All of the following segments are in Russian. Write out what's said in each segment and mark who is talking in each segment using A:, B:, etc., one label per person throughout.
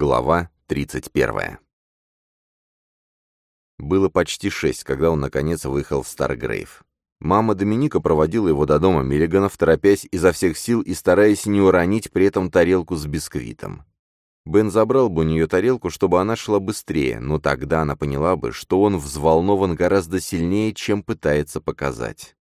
A: Глава 31. Было почти шесть, когда он, наконец, выехал в Старгрейв. Мама Доминика проводила его до дома Миллиганов, торопясь изо всех сил и стараясь не уронить при этом тарелку с бисквитом. Бен забрал бы у нее тарелку, чтобы она шла быстрее, но тогда она поняла бы, что он взволнован гораздо сильнее, чем пытается показать.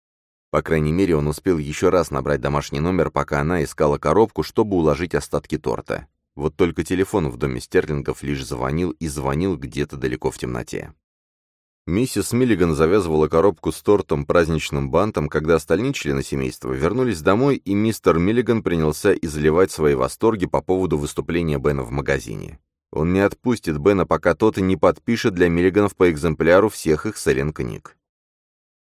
A: По крайней мере, он успел еще раз набрать домашний номер, пока она искала коробку, чтобы уложить остатки торта. Вот только телефон в доме Стерлингов лишь звонил и звонил где-то далеко в темноте. Миссис Миллиган завязывала коробку с тортом праздничным бантом, когда остальные члены семейства вернулись домой, и мистер Миллиган принялся изливать свои восторги по поводу выступления Бена в магазине. Он не отпустит Бена, пока тот и не подпишет для Миллиганов по экземпляру всех их селен-книг.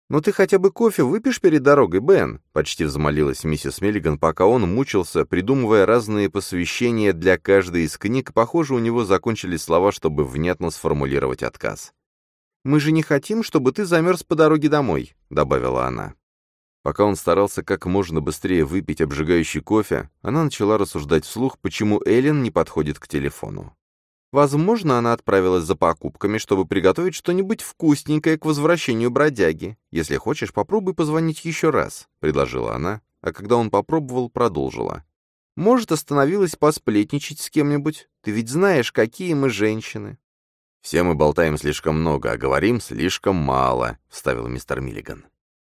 A: «Ну ты хотя бы кофе выпьешь перед дорогой, Бен?» — почти взмолилась миссис Миллиган, пока он мучился, придумывая разные посвящения для каждой из книг. Похоже, у него закончились слова, чтобы внятно сформулировать отказ. «Мы же не хотим, чтобы ты замерз по дороге домой», — добавила она. Пока он старался как можно быстрее выпить обжигающий кофе, она начала рассуждать вслух, почему Эллен не подходит к телефону. Возможно, она отправилась за покупками, чтобы приготовить что-нибудь вкусненькое к возвращению бродяги. Если хочешь, попробуй позвонить еще раз», — предложила она, а когда он попробовал, продолжила. «Может, остановилась посплетничать с кем-нибудь? Ты ведь знаешь, какие мы женщины». «Все мы болтаем слишком много, а говорим слишком мало», — вставил мистер Миллиган.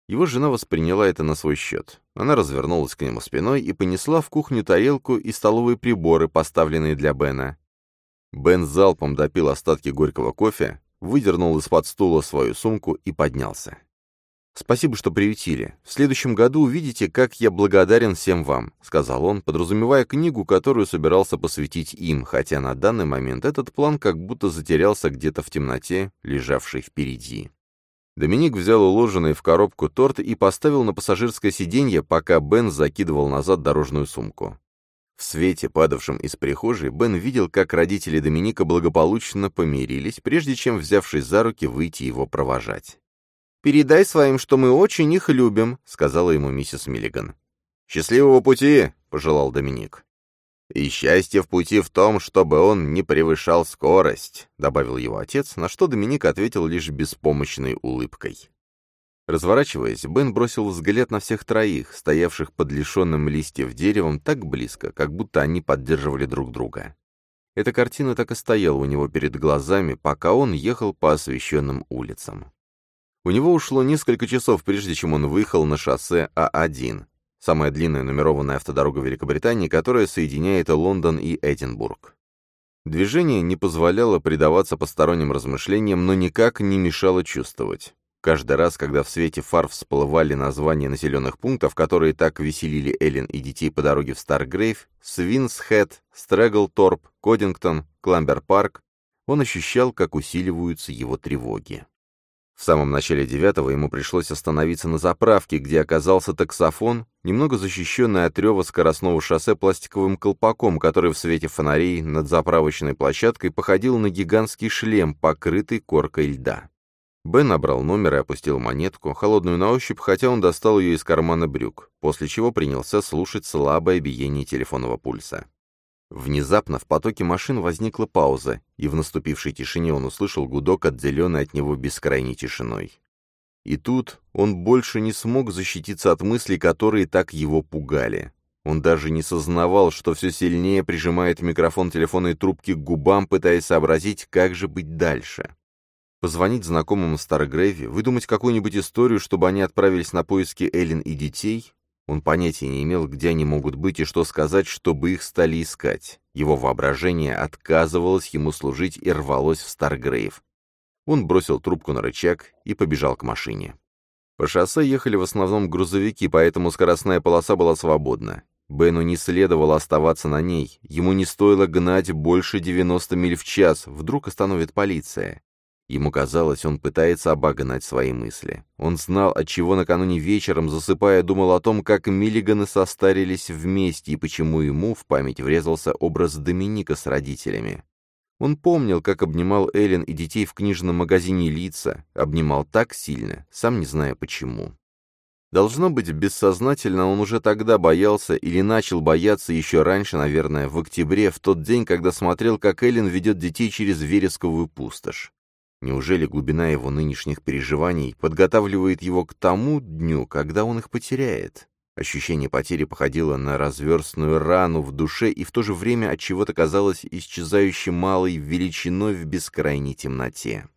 A: Его жена восприняла это на свой счет. Она развернулась к нему спиной и понесла в кухню тарелку и столовые приборы, поставленные для Бена. Бен залпом допил остатки горького кофе, выдернул из-под стула свою сумку и поднялся. «Спасибо, что приютили. В следующем году увидите, как я благодарен всем вам», — сказал он, подразумевая книгу, которую собирался посвятить им, хотя на данный момент этот план как будто затерялся где-то в темноте, лежавшей впереди. Доминик взял уложенный в коробку торт и поставил на пассажирское сиденье, пока Бен закидывал назад дорожную сумку. В свете, падавшем из прихожей, Бен видел, как родители Доминика благополучно помирились, прежде чем, взявшись за руки, выйти его провожать. «Передай своим, что мы очень их любим», — сказала ему миссис Миллиган. «Счастливого пути!» — пожелал Доминик. «И счастье в пути в том, чтобы он не превышал скорость», — добавил его отец, на что Доминик ответил лишь беспомощной улыбкой. Разворачиваясь, Бен бросил взгляд на всех троих, стоявших под лишенным листьев деревом так близко, как будто они поддерживали друг друга. Эта картина так и стояла у него перед глазами, пока он ехал по освещенным улицам. У него ушло несколько часов, прежде чем он выехал на шоссе А1, самая длинная нумерованная автодорога Великобритании, которая соединяет Лондон и Эдинбург. Движение не позволяло предаваться посторонним размышлениям, но никак не мешало чувствовать. Каждый раз, когда в свете фар всплывали названия населенных пунктов, которые так веселили Эллен и детей по дороге в Старгрейв, Свинсхэт, Стрэглторп, Кодингтон, Кламбер-парк, он ощущал, как усиливаются его тревоги. В самом начале девятого ему пришлось остановиться на заправке, где оказался таксофон, немного защищенный от рева скоростного шоссе пластиковым колпаком, который в свете фонарей над заправочной площадкой походил на гигантский шлем, покрытый коркой льда. Бен набрал номер и опустил монетку, холодную на ощупь, хотя он достал ее из кармана брюк, после чего принялся слушать слабое биение телефонного пульса. Внезапно в потоке машин возникла пауза, и в наступившей тишине он услышал гудок, отделенный от него бескрайней тишиной. И тут он больше не смог защититься от мыслей, которые так его пугали. Он даже не сознавал, что все сильнее прижимает микрофон телефонной трубки к губам, пытаясь сообразить, как же быть дальше. Позвонить знакомым в Старгрейве, выдумать какую-нибудь историю, чтобы они отправились на поиски Эллен и детей? Он понятия не имел, где они могут быть и что сказать, чтобы их стали искать. Его воображение отказывалось ему служить и рвалось в Старгрейв. Он бросил трубку на рычаг и побежал к машине. По шоссе ехали в основном грузовики, поэтому скоростная полоса была свободна. Бену не следовало оставаться на ней, ему не стоило гнать больше 90 миль в час, вдруг остановит полиция. Ему казалось, он пытается обогнать свои мысли. Он знал, от чего накануне вечером, засыпая, думал о том, как Миллиганы состарились вместе и почему ему в память врезался образ Доминика с родителями. Он помнил, как обнимал Эллен и детей в книжном магазине лица, обнимал так сильно, сам не зная почему. Должно быть, бессознательно он уже тогда боялся или начал бояться еще раньше, наверное, в октябре, в тот день, когда смотрел, как Эллен ведет детей через вересковую пустошь. Неужели глубина его нынешних переживаний подготавливает его к тому дню, когда он их потеряет? Ощущение потери походило на разверстную рану в душе и в то же время от чего-то казалось исчезающей малой величиной в бескрайней темноте.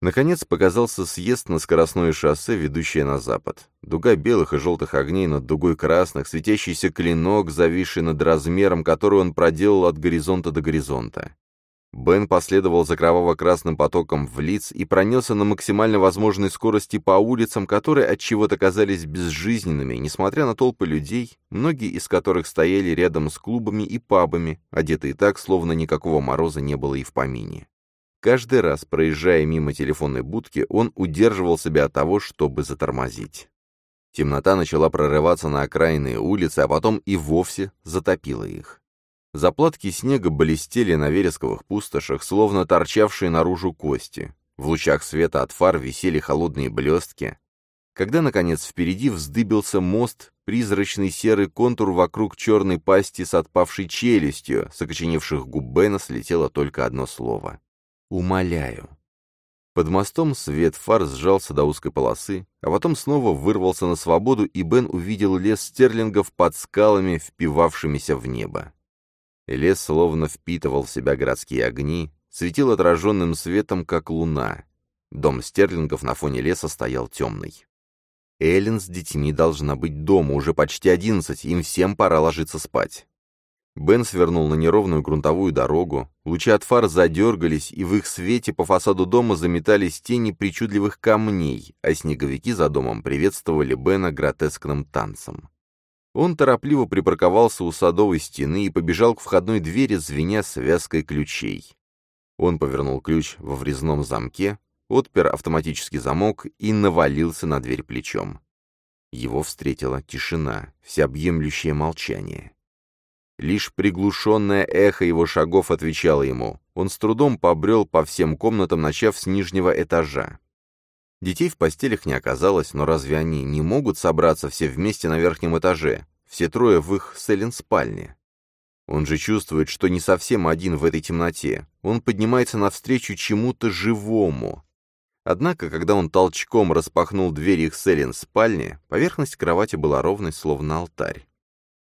A: Наконец показался съезд на скоростное шоссе, ведущее на запад. Дуга белых и желтых огней над дугой красных, светящийся клинок, зависший над размером, который он проделал от горизонта до горизонта. Бен последовал за кроваво-красным потоком в лиц и пронесся на максимально возможной скорости по улицам, которые от чего-то казались безжизненными, несмотря на толпы людей, многие из которых стояли рядом с клубами и пабами, одетые так, словно никакого мороза не было и в помине. Каждый раз, проезжая мимо телефонной будки, он удерживал себя от того, чтобы затормозить. Темнота начала прорываться на окраинные улицы, а потом и вовсе затопила их. Заплатки снега блестели на вересковых пустошах, словно торчавшие наружу кости. В лучах света от фар висели холодные блестки. Когда, наконец, впереди вздыбился мост, призрачный серый контур вокруг черной пасти с отпавшей челюстью, с окоченевших губ Бена слетело только одно слово. «Умоляю». Под мостом свет фар сжался до узкой полосы, а потом снова вырвался на свободу, и Бен увидел лес стерлингов под скалами, впивавшимися в небо. Лес словно впитывал в себя городские огни, светил отраженным светом, как луна. Дом стерлингов на фоне леса стоял темный. Эллен с детьми должна быть дома, уже почти одиннадцать, им всем пора ложиться спать. Бен свернул на неровную грунтовую дорогу, лучи от фар задергались, и в их свете по фасаду дома заметались тени причудливых камней, а снеговики за домом приветствовали Бена гротескным танцем. Он торопливо припарковался у садовой стены и побежал к входной двери, звеня связкой ключей. Он повернул ключ во врезном замке, отпер автоматический замок и навалился на дверь плечом. Его встретила тишина, всеобъемлющее молчание. Лишь приглушенное эхо его шагов отвечало ему. Он с трудом побрел по всем комнатам, начав с нижнего этажа. Детей в постелях не оказалось, но разве они не могут собраться все вместе на верхнем этаже, все трое в их Селин спальне? Он же чувствует, что не совсем один в этой темноте. Он поднимается навстречу чему-то живому. Однако, когда он толчком распахнул дверь их Селин спальни, поверхность кровати была ровной, словно алтарь.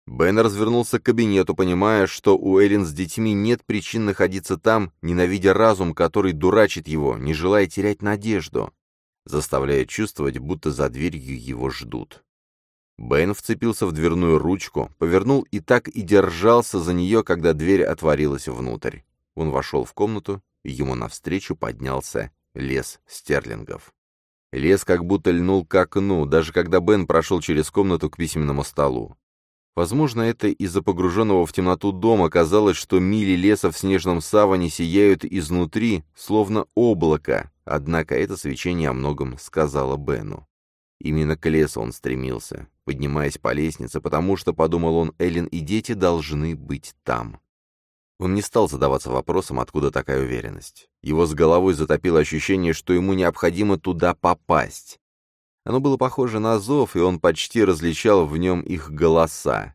A: Бен развернулся к кабинету, понимая, что у Эллен с детьми нет причин находиться там, ненавидя разум, который дурачит его, не желая терять надежду заставляя чувствовать, будто за дверью его ждут. Бэйн вцепился в дверную ручку, повернул и так и держался за нее, когда дверь отворилась внутрь. Он вошел в комнату, и ему навстречу поднялся лес стерлингов. Лес как будто льнул к окну, даже когда Бен прошел через комнату к письменному столу. Возможно, это из-за погруженного в темноту дома казалось, что мили леса в снежном саване сияют изнутри, словно облако, однако это свечение о многом сказала Бену. Именно к лесу он стремился, поднимаясь по лестнице, потому что, подумал он, Эллен и дети должны быть там. Он не стал задаваться вопросом, откуда такая уверенность. Его с головой затопило ощущение, что ему необходимо туда попасть. Оно было похоже на зов, и он почти различал в нем их голоса.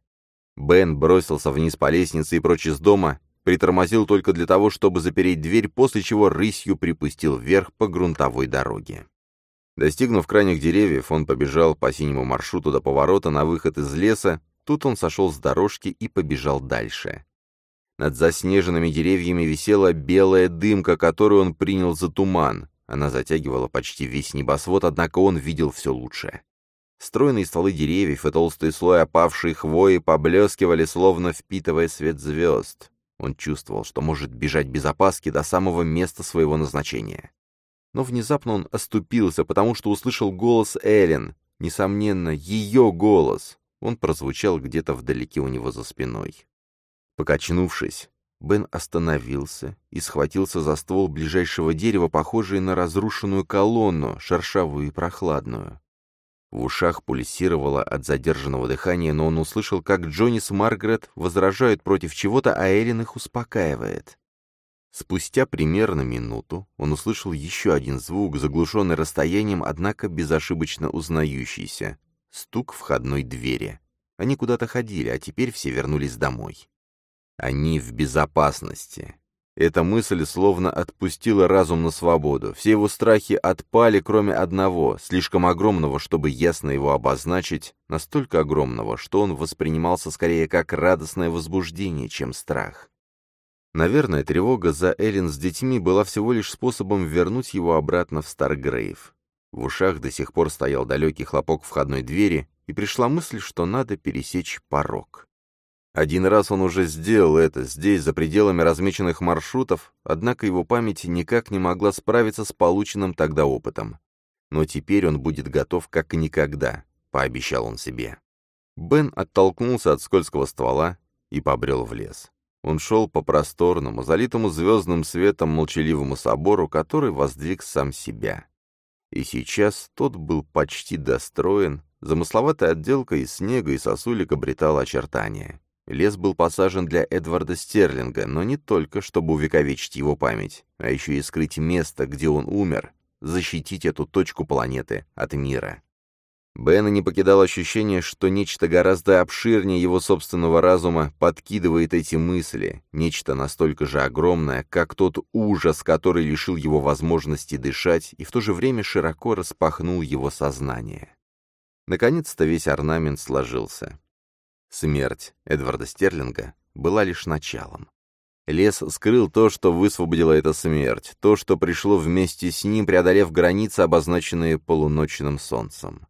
A: Бен бросился вниз по лестнице и прочь из дома, притормозил только для того, чтобы запереть дверь, после чего рысью припустил вверх по грунтовой дороге. Достигнув крайних деревьев, он побежал по синему маршруту до поворота на выход из леса, тут он сошел с дорожки и побежал дальше. Над заснеженными деревьями висела белая дымка, которую он принял за туман. Она затягивала почти весь небосвод, однако он видел все лучше. Стройные стволы деревьев и толстый слой опавшей хвои поблескивали, словно впитывая свет звезд. Он чувствовал, что может бежать без опаски до самого места своего назначения. Но внезапно он оступился, потому что услышал голос Эллен. Несомненно, ее голос. Он прозвучал где-то вдалеке у него за спиной. Покачнувшись, Бен остановился и схватился за ствол ближайшего дерева, похожий на разрушенную колонну, шершавую и прохладную. В ушах пульсировало от задержанного дыхания, но он услышал, как Джонни с Маргарет возражают против чего-то, а Эллен их успокаивает. Спустя примерно минуту он услышал еще один звук, заглушенный расстоянием, однако безошибочно узнающийся. Стук входной двери. Они куда-то ходили, а теперь все вернулись домой. Они в безопасности. Эта мысль словно отпустила разум на свободу. Все его страхи отпали, кроме одного, слишком огромного, чтобы ясно его обозначить, настолько огромного, что он воспринимался скорее как радостное возбуждение, чем страх. Наверное, тревога за Эллен с детьми была всего лишь способом вернуть его обратно в Старгрейв. В ушах до сих пор стоял далекий хлопок входной двери, и пришла мысль, что надо пересечь порог. Один раз он уже сделал это здесь, за пределами размеченных маршрутов, однако его память никак не могла справиться с полученным тогда опытом. Но теперь он будет готов как никогда, пообещал он себе. Бен оттолкнулся от скользкого ствола и побрел в лес. Он шел по просторному, залитому звездным светом молчаливому собору, который воздвиг сам себя. И сейчас тот был почти достроен, замысловатая отделка из снега и сосулек обретала очертания. Лес был посажен для Эдварда Стерлинга, но не только, чтобы увековечить его память, а еще и скрыть место, где он умер, защитить эту точку планеты от мира. Бена не покидало ощущение, что нечто гораздо обширнее его собственного разума подкидывает эти мысли, нечто настолько же огромное, как тот ужас, который лишил его возможности дышать и в то же время широко распахнул его сознание. Наконец-то весь орнамент сложился. Смерть Эдварда Стерлинга была лишь началом. Лес скрыл то, что высвободила эта смерть, то, что пришло вместе с ним, преодолев границы, обозначенные полуночным солнцем.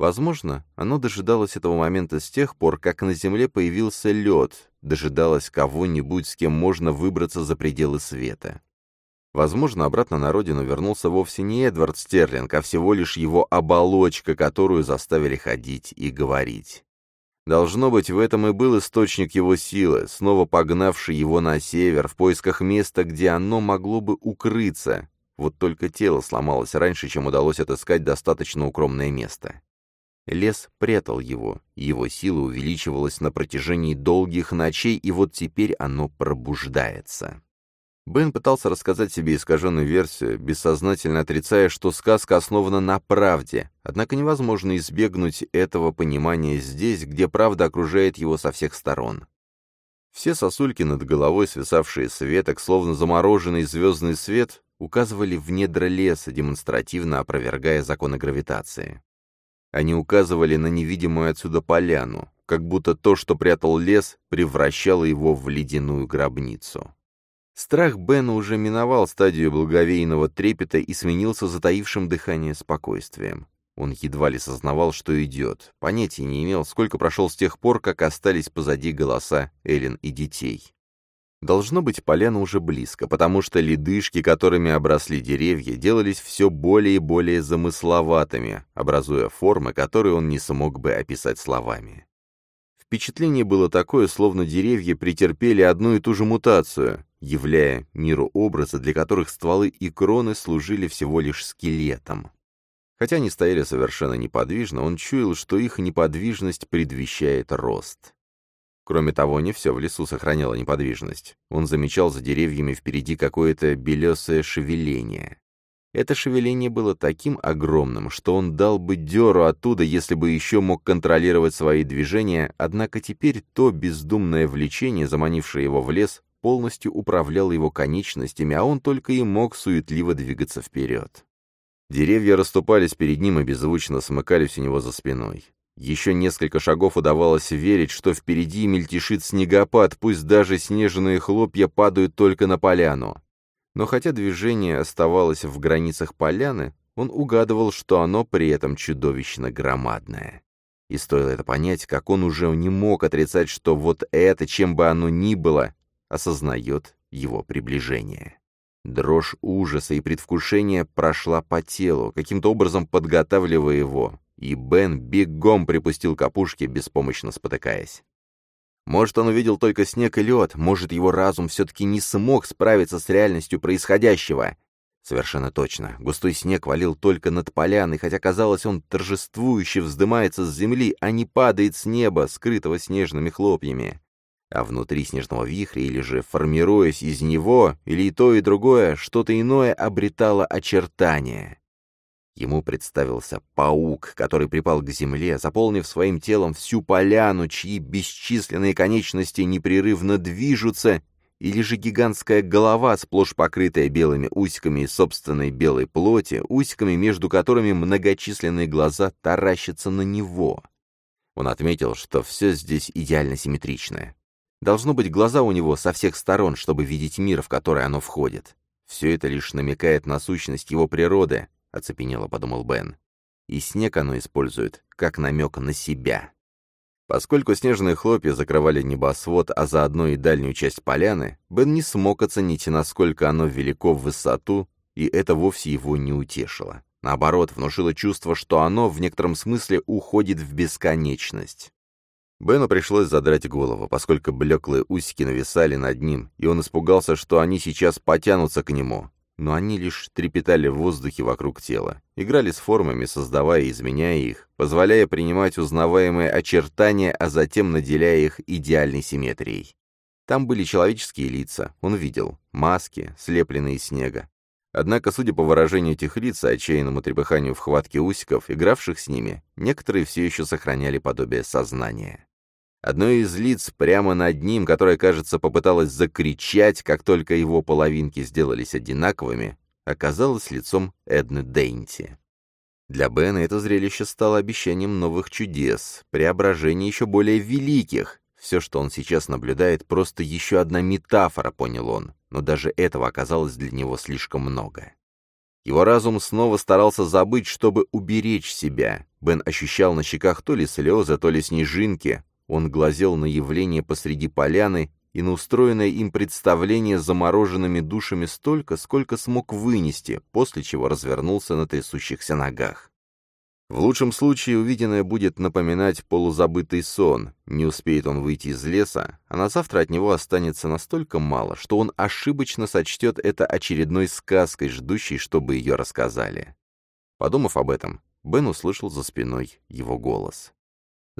A: Возможно, оно дожидалось этого момента с тех пор, как на Земле появился лед, дожидалось кого-нибудь, с кем можно выбраться за пределы света. Возможно, обратно на родину вернулся вовсе не Эдвард Стерлинг, а всего лишь его оболочка, которую заставили ходить и говорить. Должно быть, в этом и был источник его силы, снова погнавший его на север, в поисках места, где оно могло бы укрыться. Вот только тело сломалось раньше, чем удалось отыскать достаточно укромное место. Лес прятал его, его сила увеличивалась на протяжении долгих ночей, и вот теперь оно пробуждается. Бен пытался рассказать себе искаженную версию, бессознательно отрицая, что сказка основана на правде, однако невозможно избегнуть этого понимания здесь, где правда окружает его со всех сторон. Все сосульки над головой, свисавшие с веток, словно замороженный звездный свет, указывали в недра леса, демонстративно опровергая законы гравитации. Они указывали на невидимую отсюда поляну, как будто то, что прятал лес, превращало его в ледяную гробницу. Страх Бена уже миновал стадию благовейного трепета и сменился затаившим дыхание спокойствием. Он едва ли сознавал, что идет, понятия не имел, сколько прошел с тех пор, как остались позади голоса Эллен и детей. Должно быть, поляна уже близко, потому что ледышки, которыми обросли деревья, делались все более и более замысловатыми, образуя формы, которые он не смог бы описать словами. Впечатление было такое, словно деревья претерпели одну и ту же мутацию, являя миру образы, для которых стволы и кроны служили всего лишь скелетом. Хотя они стояли совершенно неподвижно, он чуял, что их неподвижность предвещает рост. Кроме того, не все в лесу сохраняло неподвижность. Он замечал за деревьями впереди какое-то белесое шевеление. Это шевеление было таким огромным, что он дал бы дёру оттуда, если бы еще мог контролировать свои движения, однако теперь то бездумное влечение, заманившее его в лес, полностью управлял его конечностями, а он только и мог суетливо двигаться вперед. Деревья расступались перед ним и беззвучно смыкались у него за спиной. Еще несколько шагов удавалось верить, что впереди мельтешит снегопад, пусть даже снежные хлопья падают только на поляну. Но хотя движение оставалось в границах поляны, он угадывал, что оно при этом чудовищно громадное. И стоило это понять, как он уже не мог отрицать, что вот это, чем бы оно ни было, осознает его приближение. Дрожь ужаса и предвкушения прошла по телу, каким-то образом подготавливая его, и Бен бегом припустил к опушке, беспомощно спотыкаясь. Может, он увидел только снег и лед, может, его разум все-таки не смог справиться с реальностью происходящего. Совершенно точно, густой снег валил только над поляной, хотя, казалось, он торжествующе вздымается с земли, а не падает с неба, скрытого снежными хлопьями а внутри снежного вихря, или же, формируясь из него, или и то, и другое, что-то иное обретало очертания. Ему представился паук, который припал к земле, заполнив своим телом всю поляну, чьи бесчисленные конечности непрерывно движутся, или же гигантская голова, сплошь покрытая белыми усиками собственной белой плоти, усиками, между которыми многочисленные глаза таращатся на него. Он отметил, что все здесь идеально симметричное. Должно быть глаза у него со всех сторон, чтобы видеть мир, в который оно входит. Все это лишь намекает на сущность его природы, — оцепенело подумал Бен. И снег оно использует, как намек на себя. Поскольку снежные хлопья закрывали небосвод, а заодно и дальнюю часть поляны, Бен не смог оценить, насколько оно велико в высоту, и это вовсе его не утешило. Наоборот, внушило чувство, что оно в некотором смысле уходит в бесконечность. Бену пришлось задрать голову, поскольку блеклые усики нависали над ним, и он испугался, что они сейчас потянутся к нему но они лишь трепетали в воздухе вокруг тела, играли с формами, создавая и изменяя их, позволяя принимать узнаваемые очертания, а затем наделяя их идеальной симметрией. Там были человеческие лица, он видел, маски, слепленные из снега. Однако, судя по выражению этих лиц и отчаянному трепыханию в хватке усиков, игравших с ними, некоторые все еще сохраняли подобие сознания. Одно из лиц прямо над ним, которое, кажется, попыталось закричать, как только его половинки сделались одинаковыми, оказалось лицом Эдны Дейнти. Для Бена это зрелище стало обещанием новых чудес, преображений еще более великих. Все, что он сейчас наблюдает, просто еще одна метафора, понял он, но даже этого оказалось для него слишком много. Его разум снова старался забыть, чтобы уберечь себя. Бен ощущал на щеках то ли слезы, то ли снежинки, он глазел на явление посреди поляны и на устроенное им представление замороженными душами столько, сколько смог вынести, после чего развернулся на трясущихся ногах. В лучшем случае увиденное будет напоминать полузабытый сон, не успеет он выйти из леса, а на завтра от него останется настолько мало, что он ошибочно сочтет это очередной сказкой, ждущей, чтобы ее рассказали. Подумав об этом, Бен услышал за спиной его голос.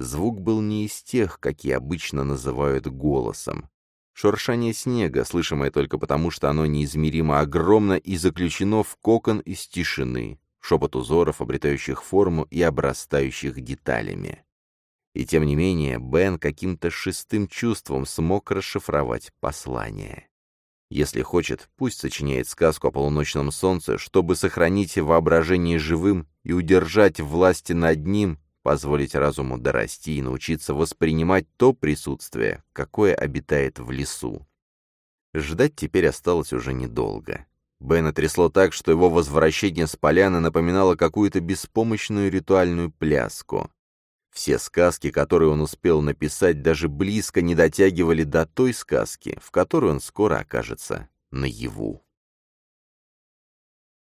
A: Звук был не из тех, какие обычно называют голосом. Шуршание снега, слышимое только потому, что оно неизмеримо огромно и заключено в кокон из тишины, шепот узоров, обретающих форму и обрастающих деталями. И тем не менее, Бен каким-то шестым чувством смог расшифровать послание. Если хочет, пусть сочиняет сказку о полуночном солнце, чтобы сохранить воображение живым и удержать власти над ним позволить разуму дорасти и научиться воспринимать то присутствие, какое обитает в лесу. Ждать теперь осталось уже недолго. Бена трясло так, что его возвращение с поляны напоминало какую-то беспомощную ритуальную пляску. Все сказки, которые он успел написать, даже близко не дотягивали до той сказки, в которой он скоро окажется наяву.